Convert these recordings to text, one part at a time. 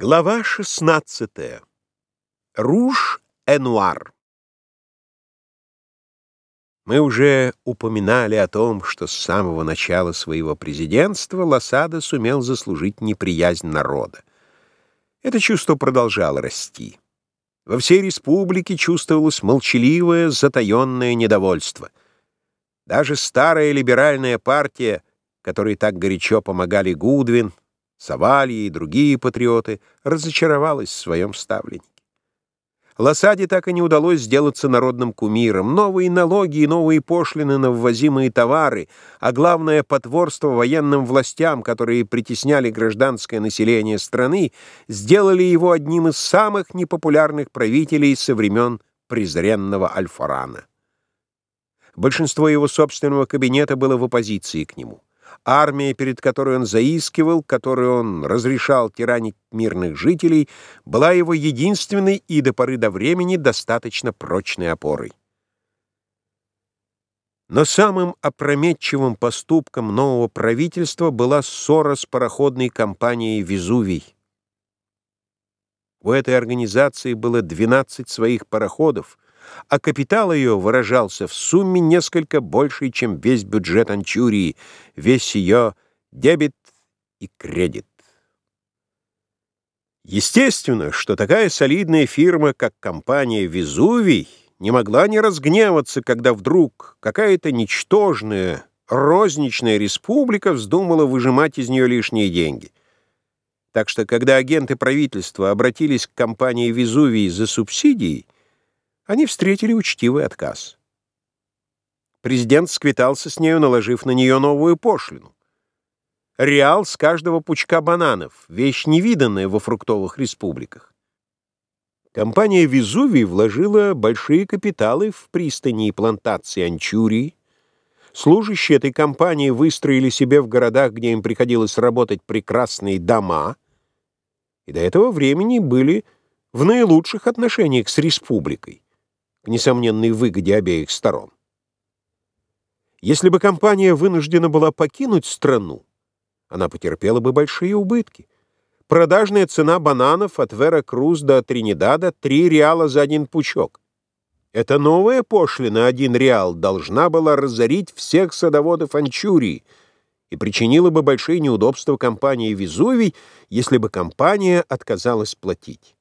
Глава 16. Руж-Энуар. Мы уже упоминали о том, что с самого начала своего президентства Лосада сумел заслужить неприязнь народа. Это чувство продолжало расти. Во всей республике чувствовалось молчаливое, затаенное недовольство. Даже старая либеральная партия, которой так горячо помогали Гудвин, Савальи и другие патриоты разочаровалась в своем ставленнике. Лосаде так и не удалось сделаться народным кумиром. Новые налоги и новые пошлины на ввозимые товары, а главное — потворство военным властям, которые притесняли гражданское население страны, сделали его одним из самых непопулярных правителей со времен презренного Альфарана. Большинство его собственного кабинета было в оппозиции к нему. Армия, перед которой он заискивал, которой он разрешал тиранить мирных жителей, была его единственной и до поры до времени достаточно прочной опорой. Но самым опрометчивым поступком нового правительства была ссора с пароходной компанией «Везувий». У этой организации было 12 своих пароходов, а капитал ее выражался в сумме несколько большей, чем весь бюджет Анчурии, весь ее дебет и кредит. Естественно, что такая солидная фирма, как компания «Везувий», не могла не разгневаться, когда вдруг какая-то ничтожная, розничная республика вздумала выжимать из нее лишние деньги. Так что, когда агенты правительства обратились к компании «Везувий» за субсидией, они встретили учтивый отказ. Президент сквитался с нею, наложив на нее новую пошлину. Реал с каждого пучка бананов, вещь невиданная во фруктовых республиках. Компания «Везувий» вложила большие капиталы в пристани и плантации Анчурии. Служащие этой компании выстроили себе в городах, где им приходилось работать, прекрасные дома, и до этого времени были в наилучших отношениях с республикой несомненной выгоде обеих сторон. Если бы компания вынуждена была покинуть страну, она потерпела бы большие убытки. Продажная цена бананов от Вера-Круз до Тринидада — 3 реала за один пучок. Эта новая пошлина, один реал, должна была разорить всех садоводов Анчурии и причинила бы большие неудобства компании «Везувий», если бы компания отказалась платить.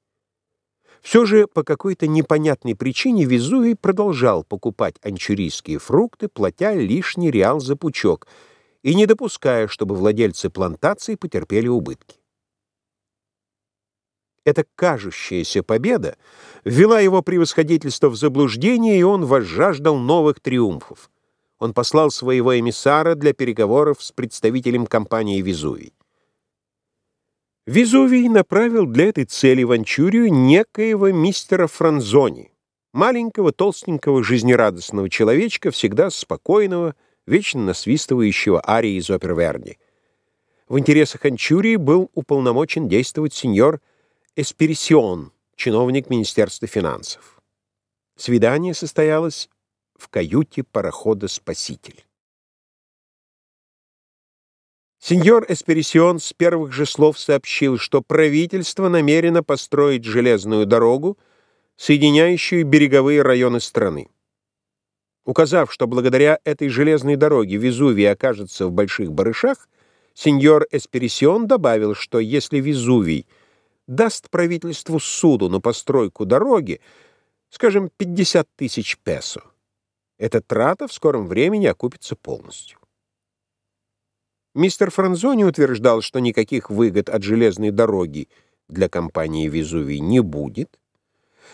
Все же по какой-то непонятной причине Везувий продолжал покупать анчурийские фрукты, платя лишний реал за пучок и не допуская, чтобы владельцы плантаций потерпели убытки. Эта кажущаяся победа ввела его превосходительство в заблуждение, и он возжаждал новых триумфов. Он послал своего эмиссара для переговоров с представителем компании «Везувий». Везувий направил для этой цели в Анчурию некоего мистера Франзони, маленького, толстенького, жизнерадостного человечка, всегда спокойного, вечно насвистывающего арии из опер Верди. В интересах Анчурии был уполномочен действовать сеньор Эспирисион, чиновник Министерства финансов. Свидание состоялось в каюте парохода «Спаситель». Сеньор Эсперисион с первых же слов сообщил, что правительство намерено построить железную дорогу, соединяющую береговые районы страны. Указав, что благодаря этой железной дороге Везувий окажется в больших барышах, сеньор Эсперисион добавил, что если Везувий даст правительству суду на постройку дороги, скажем, 50 тысяч песо, эта трата в скором времени окупится полностью. Мистер Франзони утверждал, что никаких выгод от железной дороги для компании «Везувий» не будет.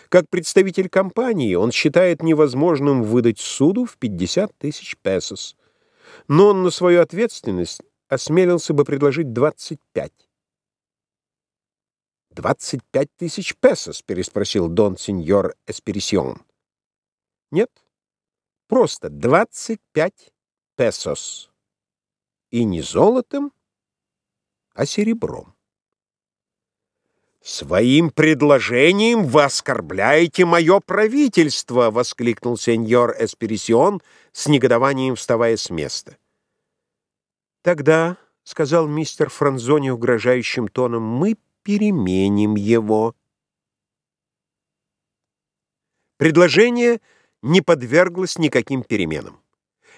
Как представитель компании он считает невозможным выдать суду в 50 тысяч песос, но он на свою ответственность осмелился бы предложить 25. «25 тысяч песос?» — переспросил Дон Сеньор Эсперисион. «Нет, просто 25 песос» и не золотом, а серебром. «Своим предложением вы оскорбляете мое правительство!» — воскликнул сеньор Эсперисион с негодованием вставая с места. «Тогда, — сказал мистер Франзони угрожающим тоном, — мы переменим его». Предложение не подверглось никаким переменам.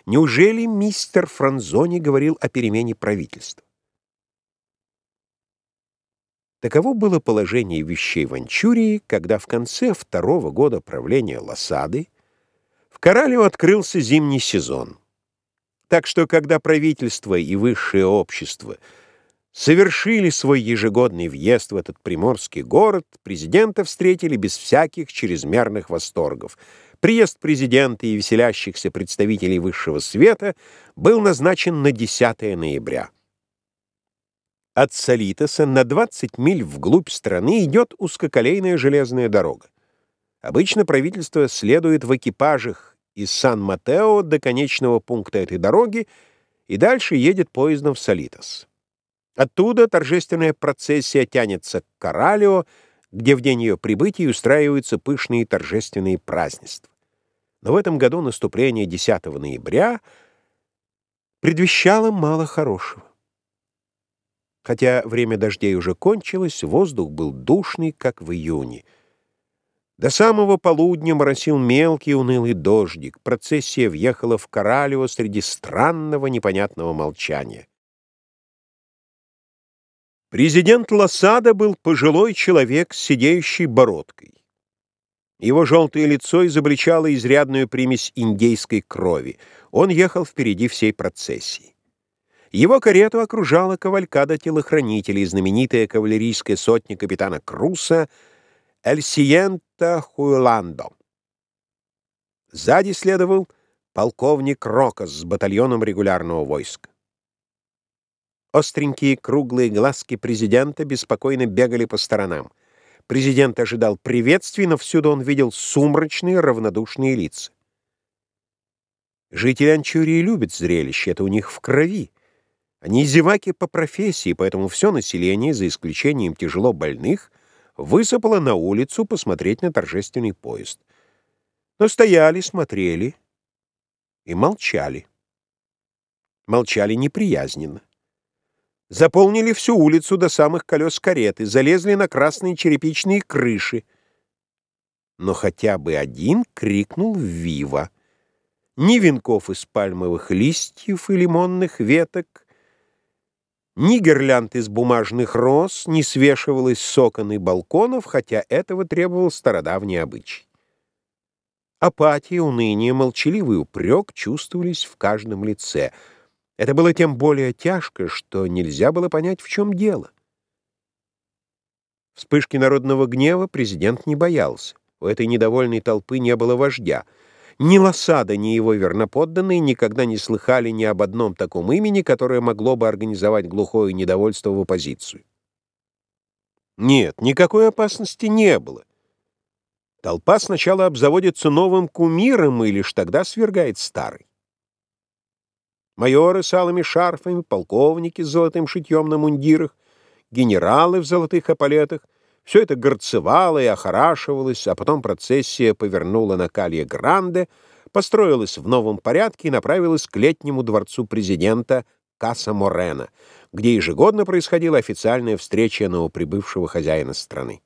Неужели мистер Франзони говорил о перемене правительства? Таково было положение вещей в Анчурии, когда в конце второго года правления Лосады в Коралево открылся зимний сезон. Так что, когда правительство и высшее общество совершили свой ежегодный въезд в этот приморский город, президента встретили без всяких чрезмерных восторгов. Приезд президента и веселящихся представителей высшего света был назначен на 10 ноября. От Солитоса на 20 миль вглубь страны идет узкоколейная железная дорога. Обычно правительство следует в экипажах из Сан-Матео до конечного пункта этой дороги и дальше едет поездом в Солитос. Оттуда торжественная процессия тянется к Коралио, где в день ее прибытия устраиваются пышные торжественные празднества. Но в этом году наступление 10 ноября предвещало мало хорошего. Хотя время дождей уже кончилось, воздух был душный, как в июне. До самого полудня моросил мелкий унылый дождик. Процессия въехала в Коралево среди странного непонятного молчания. Президент Лосада был пожилой человек с сидеющей бородкой. Его желтое лицо изобличало изрядную примесь индейской крови. Он ехал впереди всей процессии. Его карету окружала кавалькада телохранителей, знаменитая кавалерийская сотня капитана Круса «Эль Сиента Хуэландо». Сзади следовал полковник Рокос с батальоном регулярного войска. Остренькие круглые глазки президента беспокойно бегали по сторонам. Президент ожидал приветствий, но всюду он видел сумрачные, равнодушные лица. Жители Анчурии любят зрелище, это у них в крови. Они зеваки по профессии, поэтому все население, за исключением тяжело больных, высыпало на улицу посмотреть на торжественный поезд. Но стояли, смотрели и молчали. Молчали неприязненно. Заполнили всю улицу до самых колес кареты, залезли на красные черепичные крыши. Но хотя бы один крикнул «Вива!». Ни венков из пальмовых листьев и лимонных веток, ни гирлянд из бумажных роз не свешивалось с окон и балконов, хотя этого требовал стародавний обычай. Апатия, уныние, молчаливый упрек чувствовались в каждом лице. Это было тем более тяжко, что нельзя было понять, в чем дело. Вспышки народного гнева президент не боялся. У этой недовольной толпы не было вождя — ни Лосада, ни его верноподданные никогда не слыхали ни об одном таком имени, которое могло бы организовать глухое недовольство в оппозицию. Нет, никакой опасности не было. Толпа сначала обзаводится новым кумиром и лишь тогда свергает старый. Майоры с алыми шарфами, полковники с золотым шитьем на мундирах, генералы в золотых эполетах — все это горцевало и охорашивалось, а потом процессия повернула на Калье Гранде, построилась в новом порядке и направилась к летнему дворцу президента Каса Морена, где ежегодно происходила официальная встреча новоприбывшего хозяина страны.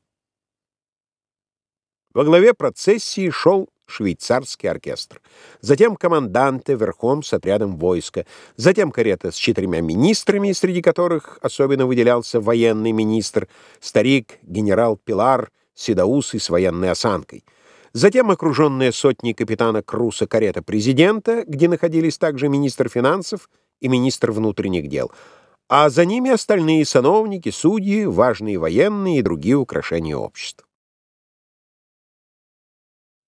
Во главе процессии шел швейцарский оркестр. Затем команданты верхом с отрядом войска. Затем карета с четырьмя министрами, среди которых особенно выделялся военный министр, старик генерал Пилар, седоусый с военной осанкой. Затем окруженная сотней капитана Круса карета президента, где находились также министр финансов и министр внутренних дел, а за ними остальные сановники, судьи, важные военные и другие украшения общества.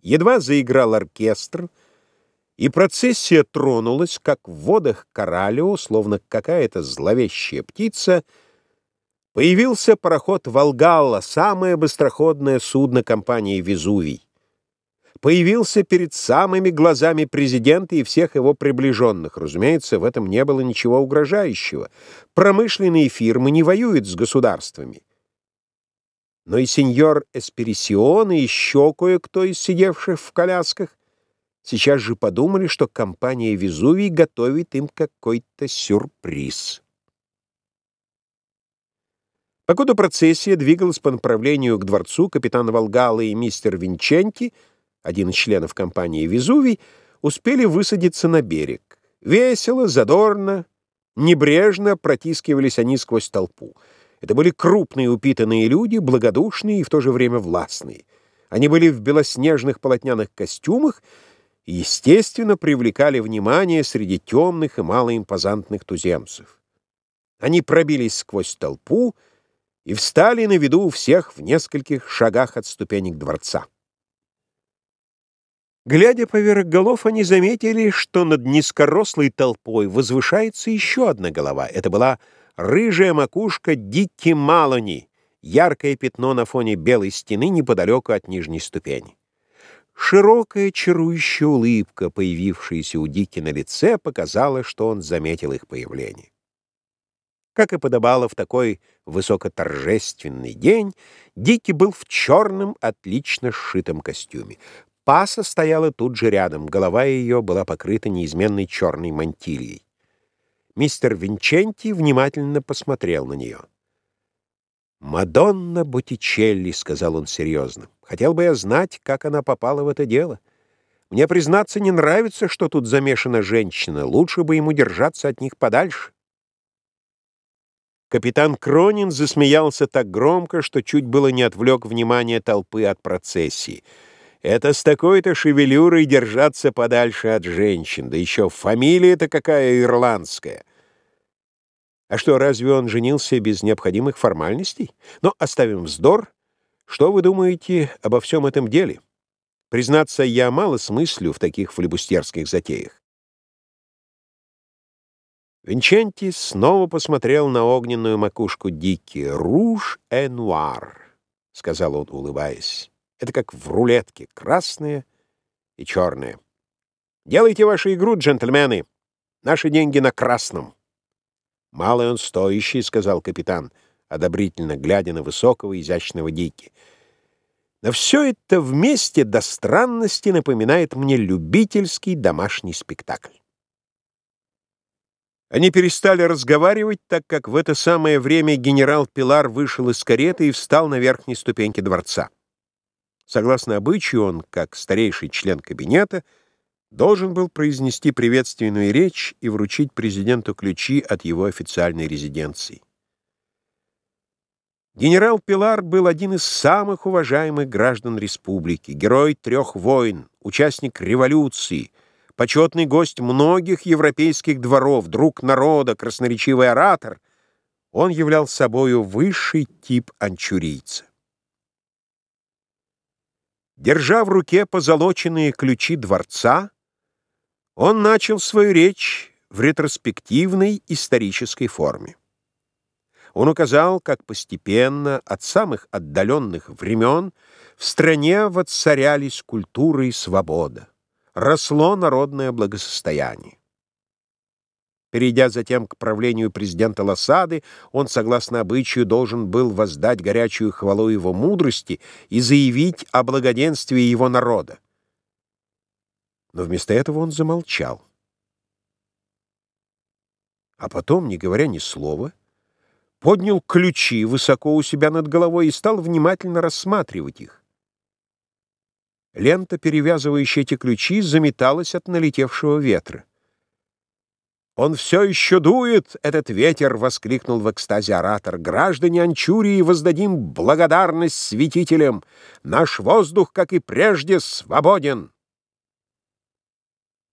Едва заиграл оркестр, и процессия тронулась, как в водах Коралио, словно какая-то зловещая птица, появился пароход «Волгалла», самое быстроходное судно компании «Везувий». Появился перед самыми глазами президента и всех его приближенных. Разумеется, в этом не было ничего угрожающего. Промышленные фирмы не воюют с государствами. Но и сеньор Эсперисион, и еще кое-кто из сидевших в колясках сейчас же подумали, что компания Везувий готовит им какой-то сюрприз. Покуда процессия двигалась по направлению к дворцу, капитан Волгала и мистер Винченти, один из членов компании «Везувий», успели высадиться на берег. Весело, задорно, небрежно протискивались они сквозь толпу. Это были крупные упитанные люди, благодушные и в то же время властные. Они были в белоснежных полотняных костюмах и, естественно, привлекали внимание среди темных и малоимпозантных туземцев. Они пробились сквозь толпу и встали на виду у всех в нескольких шагах от ступенек дворца. Глядя поверх голов, они заметили, что над низкорослой толпой возвышается еще одна голова. Это была рыжая макушка Дикки Малони, яркое пятно на фоне белой стены неподалеку от нижней ступени. Широкая чарующая улыбка, появившаяся у Дики на лице, показала, что он заметил их появление. Как и подобало в такой высокоторжественный день, Дики был в черном, отлично сшитом костюме. Паса стояла тут же рядом, голова ее была покрыта неизменной черной мантильей. Мистер Винченти внимательно посмотрел на нее. «Мадонна Боттичелли», — сказал он серьезно. «Хотел бы я знать, как она попала в это дело. Мне, признаться, не нравится, что тут замешана женщина. Лучше бы ему держаться от них подальше». Капитан Кронин засмеялся так громко, что чуть было не отвлек внимание толпы от процессии — это с такой-то шевелюрой держаться подальше от женщин, да еще фамилия-то какая ирландская. А что, разве он женился без необходимых формальностей? Но оставим вздор. Что вы думаете обо всем этом деле? Признаться, я мало смыслю в таких флебустерских затеях. Винченти снова посмотрел на огненную макушку Дики. «Руж э нуар», — сказал он, улыбаясь. Это как в рулетке, красные и черные. Делайте вашу игру, джентльмены. Наши деньги на красном. Малый он стоящий, — сказал капитан, одобрительно глядя на высокого, изящного Дики. Но все это вместе до странности напоминает мне любительский домашний спектакль. Они перестали разговаривать, так как в это самое время генерал Пилар вышел из кареты и встал на верхней ступеньке дворца. Согласно обычаю, он, как старейший член кабинета, должен был произнести приветственную речь и вручить президенту ключи от его официальной резиденции. Генерал Пилар был один из самых уважаемых граждан республики, герой трех войн, участник революции, почетный гость многих европейских дворов, друг народа, красноречивый оратор. Он являл собою высший тип анчурийца. Держа в руке позолоченные ключи дворца, он начал свою речь в ретроспективной исторической форме. Он указал, как постепенно, от самых отдаленных времен, в стране воцарялись культура и свобода, росло народное благосостояние. Перейдя затем к правлению президента Лосады, он, согласно обычаю, должен был воздать горячую хвалу его мудрости и заявить о благоденствии его народа. Но вместо этого он замолчал. А потом, не говоря ни слова, поднял ключи высоко у себя над головой и стал внимательно рассматривать их. Лента, перевязывающая эти ключи, заметалась от налетевшего ветра. «Он все еще дует, этот ветер!» — воскликнул в экстазе оратор. «Граждане Анчурии воздадим благодарность святителям! Наш воздух, как и прежде, свободен!»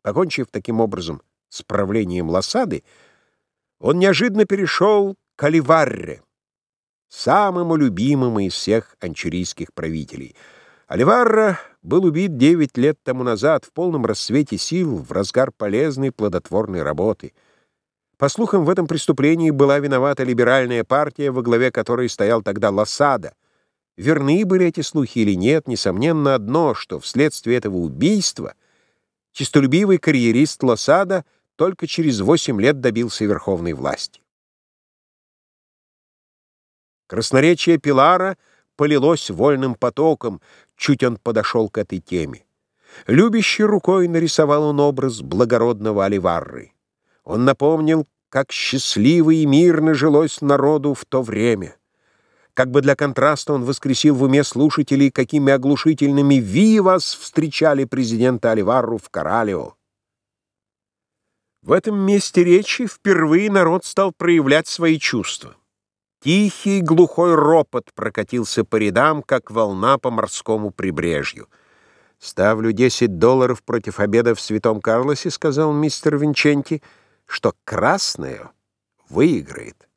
Покончив таким образом с правлением Лосады, он неожиданно перешел к Оливарре, самому любимому из всех анчурийских правителей. Оливарра был убит девять лет тому назад в полном рассвете сил, в разгар полезной плодотворной работы. По слухам, в этом преступлении была виновата либеральная партия, во главе которой стоял тогда Лосада. Верны были эти слухи или нет, несомненно одно, что вследствие этого убийства чистолюбивый карьерист Лосада только через восемь лет добился верховной власти. Красноречие Пилара полилось вольным потоком, чуть он подошел к этой теме. Любящей рукой нарисовал он образ благородного Оливарры. Он напомнил, как счастливо и мирно жилось народу в то время. Как бы для контраста он воскресил в уме слушателей, какими оглушительными «Вивас» встречали президента Оливарру в Коралео. В этом месте речи впервые народ стал проявлять свои чувства. Тихий глухой ропот прокатился по рядам, как волна по морскому прибрежью. «Ставлю 10 долларов против обеда в Святом Карлосе», — сказал мистер Винченти, — «что красное выиграет».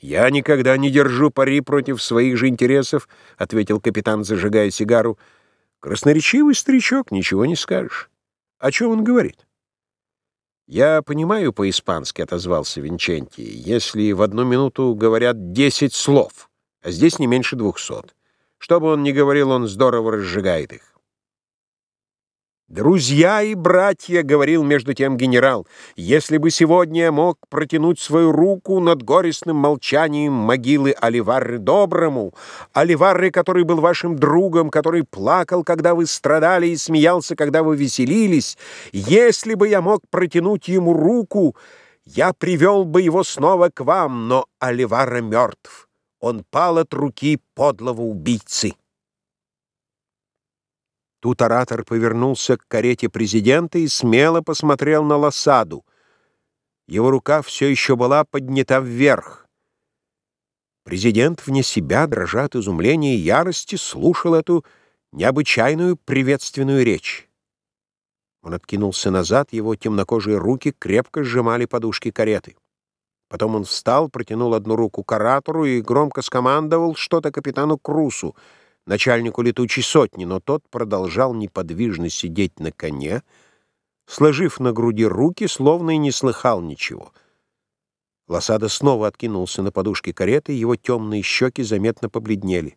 «Я никогда не держу пари против своих же интересов», — ответил капитан, зажигая сигару. «Красноречивый старичок, ничего не скажешь. О чем он говорит?» «Я понимаю по-испански», — отозвался Винченти, «если в одну минуту говорят десять слов, а здесь не меньше двухсот. Что бы он ни говорил, он здорово разжигает их». «Друзья и братья», — говорил между тем генерал, «если бы сегодня я мог протянуть свою руку над горестным молчанием могилы Оливарры Доброму, Оливарры, который был вашим другом, который плакал, когда вы страдали, и смеялся, когда вы веселились, если бы я мог протянуть ему руку, я привел бы его снова к вам, но Оливарра мертв, он пал от руки подлого убийцы». Тут оратор повернулся к карете президента и смело посмотрел на Лосаду. Его рука все еще была поднята вверх. Президент вне себя, дрожа от изумления и ярости, слушал эту необычайную приветственную речь. Он откинулся назад, его темнокожие руки крепко сжимали подушки кареты. Потом он встал, протянул одну руку к оратору и громко скомандовал что-то капитану Крусу — начальнику летучей сотни, но тот продолжал неподвижно сидеть на коне, сложив на груди руки, словно и не слыхал ничего. Лосада снова откинулся на подушке кареты, его темные щеки заметно побледнели.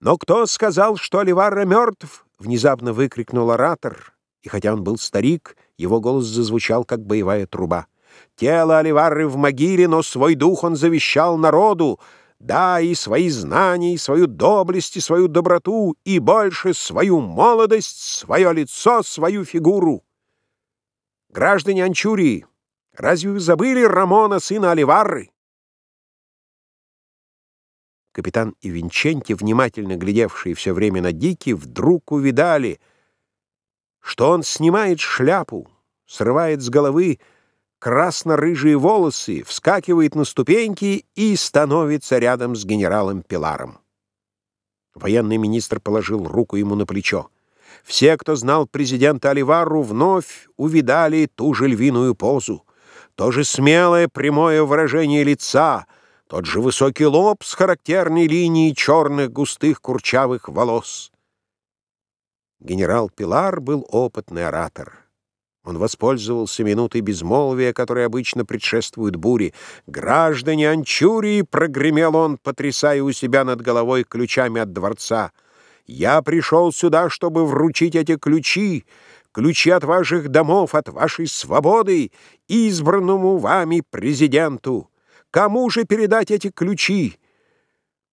«Но кто сказал, что Оливарра мертв?» — внезапно выкрикнул оратор, и хотя он был старик, его голос зазвучал, как боевая труба. «Тело Оливарры в могиле, но свой дух он завещал народу!» Да, и свои знания, и свою доблесть, и свою доброту, и больше свою молодость, свое лицо, свою фигуру. Граждане Анчурии, разве вы забыли Рамона, сына Оливарры? Капитан и Винченти, внимательно глядевшие все время на Дики, вдруг увидали, что он снимает шляпу, срывает с головы красно-рыжие волосы, вскакивает на ступеньки и становится рядом с генералом Пиларом. Военный министр положил руку ему на плечо. Все, кто знал президента Оливару, вновь увидали ту же львиную позу, то же смелое прямое выражение лица, тот же высокий лоб с характерной линией черных густых курчавых волос. Генерал Пилар был опытный оратор. Он воспользовался минутой безмолвия, которой обычно предшествует буре. «Граждане Анчурии!» — прогремел он, потрясая у себя над головой ключами от дворца. «Я пришел сюда, чтобы вручить эти ключи, ключи от ваших домов, от вашей свободы, избранному вами президенту. Кому же передать эти ключи?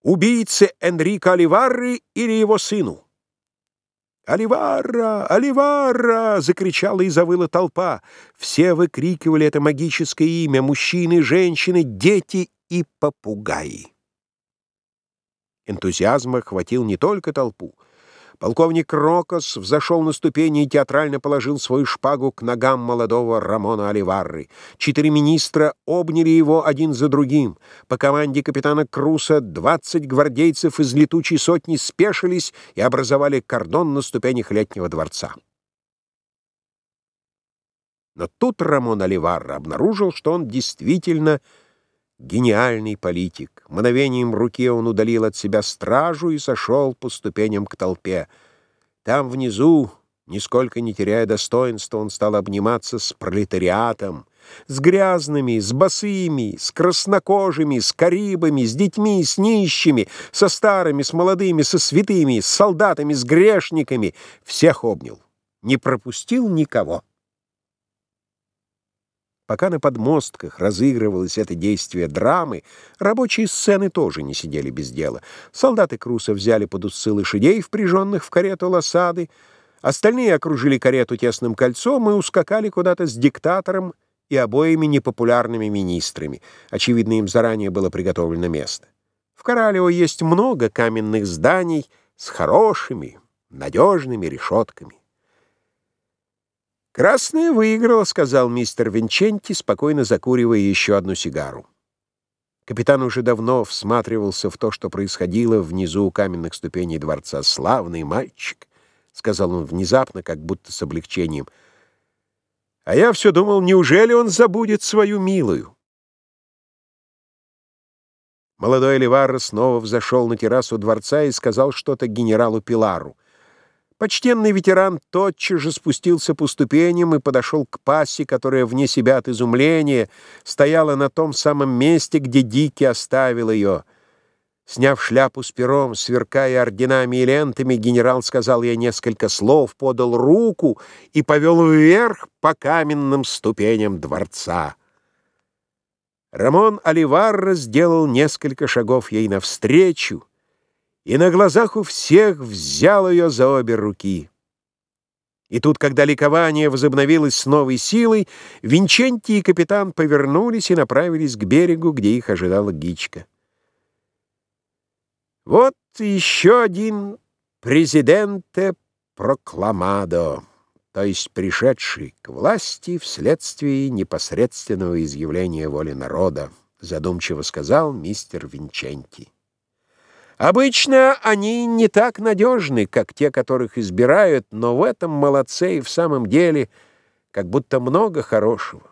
Убийце Энрико Оливарри или его сыну?» «Оливарра! Оливарра!» — закричала и завыла толпа. Все выкрикивали это магическое имя — мужчины, женщины, дети и попугаи. Энтузиазм охватил не только толпу — Полковник Рокос взошел на ступени и театрально положил свою шпагу к ногам молодого Рамона Оливарры. Четыре министра обняли его один за другим. По команде капитана Круса двадцать гвардейцев из летучей сотни спешились и образовали кордон на ступенях летнего дворца. Но тут Рамон Оливарра обнаружил, что он действительно Гениальный политик. Мгновением руки он удалил от себя стражу и сошел по ступеням к толпе. Там внизу, нисколько не теряя достоинства, он стал обниматься с пролетариатом, с грязными, с босыми, с краснокожими, с карибами, с детьми, с нищими, со старыми, с молодыми, со святыми, с солдатами, с грешниками. Всех обнял. Не пропустил никого. Пока на подмостках разыгрывалось это действие драмы, рабочие сцены тоже не сидели без дела. Солдаты Круса взяли под усы лошадей, впряженных в карету лосады, остальные окружили карету тесным кольцом и ускакали куда-то с диктатором и обоими непопулярными министрами. Очевидно, им заранее было приготовлено место. В Коралево есть много каменных зданий с хорошими, надежными решетками. «Красная выиграла», — сказал мистер Винченти, спокойно закуривая еще одну сигару. Капитан уже давно всматривался в то, что происходило внизу у каменных ступеней дворца. «Славный мальчик», — сказал он внезапно, как будто с облегчением. «А я все думал, неужели он забудет свою милую?» Молодой Оливарро снова взошел на террасу дворца и сказал что-то генералу Пилару. Почтенный ветеран тотчас же спустился по ступеням и подошел к пасе, которая вне себя от изумления стояла на том самом месте, где Дики оставил ее. Сняв шляпу с пером, сверкая орденами и лентами, генерал сказал ей несколько слов, подал руку и повел вверх по каменным ступеням дворца. Рамон Оливарро сделал несколько шагов ей навстречу, и на глазах у всех взял ее за обе руки. И тут, когда ликование возобновилось с новой силой, Винченти и капитан повернулись и направились к берегу, где их ожидала Гичка. Вот еще один президенте прокламадо, то есть пришедший к власти вследствие непосредственного изъявления воли народа, задумчиво сказал мистер Винченти. Обычно они не так надежны, как те, которых избирают, но в этом молодце и в самом деле как будто много хорошего.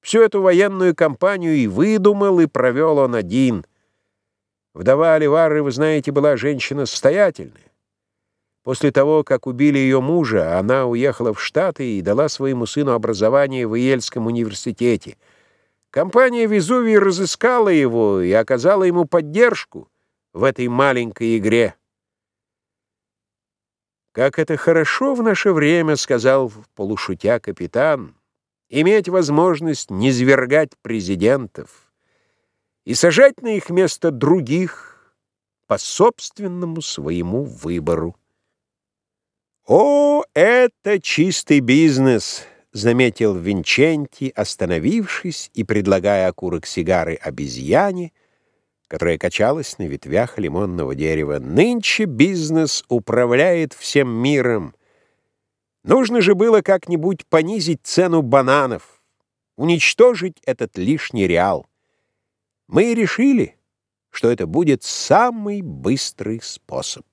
Всю эту военную кампанию и выдумал, и провел он один. Вдова Оливары, вы знаете, была женщина состоятельная. После того, как убили ее мужа, она уехала в Штаты и дала своему сыну образование в Иельском университете. Компания «Везувий» разыскала его и оказала ему поддержку в этой маленькой игре. «Как это хорошо в наше время», — сказал полушутя капитан, «иметь возможность низвергать президентов и сажать на их место других по собственному своему выбору». «О, это чистый бизнес!» — заметил Винченти, остановившись и предлагая окурок сигары обезьяне — которая качалась на ветвях лимонного дерева. «Нынче бизнес управляет всем миром. Нужно же было как-нибудь понизить цену бананов, уничтожить этот лишний реал. Мы решили, что это будет самый быстрый способ».